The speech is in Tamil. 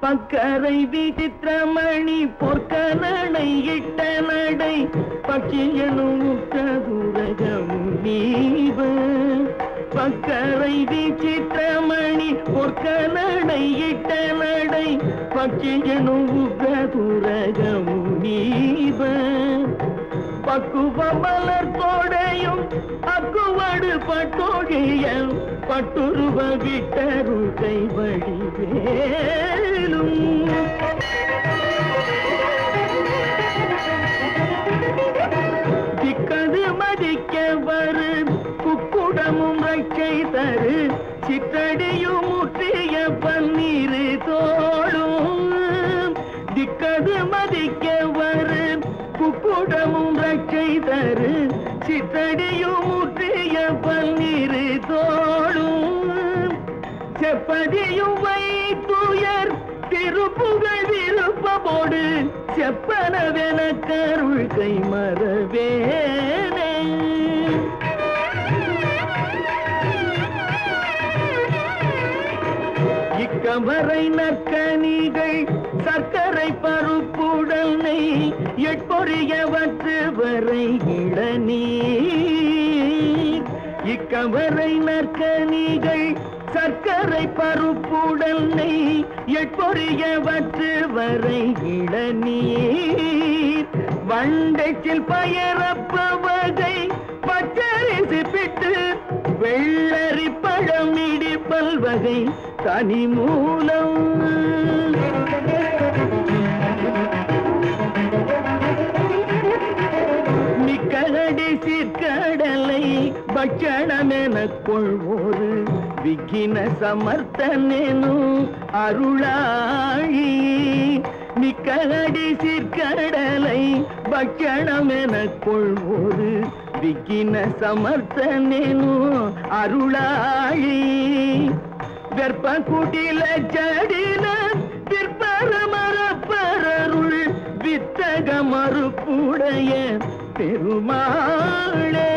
பக்கரை விசித்திரமணி பொற்கனடை இட்ட நடை பட்சியனும் முக்கதுரகமுனீவ பக்கரை விசித்திரமணி பொற்கனடை இட்ட நடை பட்சியனும் முக்கதுரகமுனீவ பக்குவ மலர் தோடையும் அக்குவடு பட்டோழிய பட்டுருவ விட்டரு கைவடி வேலும் திக்கது மதிக்க வரு குக்குடமும் வைக்கை தரு சித்தடியும் மதிக்க வரு குக்குடமும் ரக்கை தரு. சித்தடியும் முற்றிய பன்னீர் தோளும் செப்பதியும் வைத்துயர் திருப்புகழ் விருப்பமோடு. செப்பனவென கருள் கை மறவேனே இக்கமரை நக்கணிகள் சர்க்கரை பர எட்பொறியவற்று வரை இளநீர். இக்கமரை நற்கனிகள் சர்க்கரை பருப்புடல் நெய். எட்பொறியவற்று வரை இளநீர். வண்டைச்சில் பயரப்ப வகை பச்சரிசி பிட்டு. வெள்ளரி பழம் இடிப்பல் வகை தனி மூலம் மிக்கடி சிற்கடலை பட்சணமெனக் கொள்வோரு விக்கின சமர்த்தனேனும் அருளாழி மிக்கடி சிற்கடலை பட்சணமெனக் கொள்வோரு விக்கின சமர்த்தனேனும் அருளாழி வெற்ப குடில ஜடின பிற்பர மரப்பரருள் வித்தக மறுப்புடைய பெருமாளே.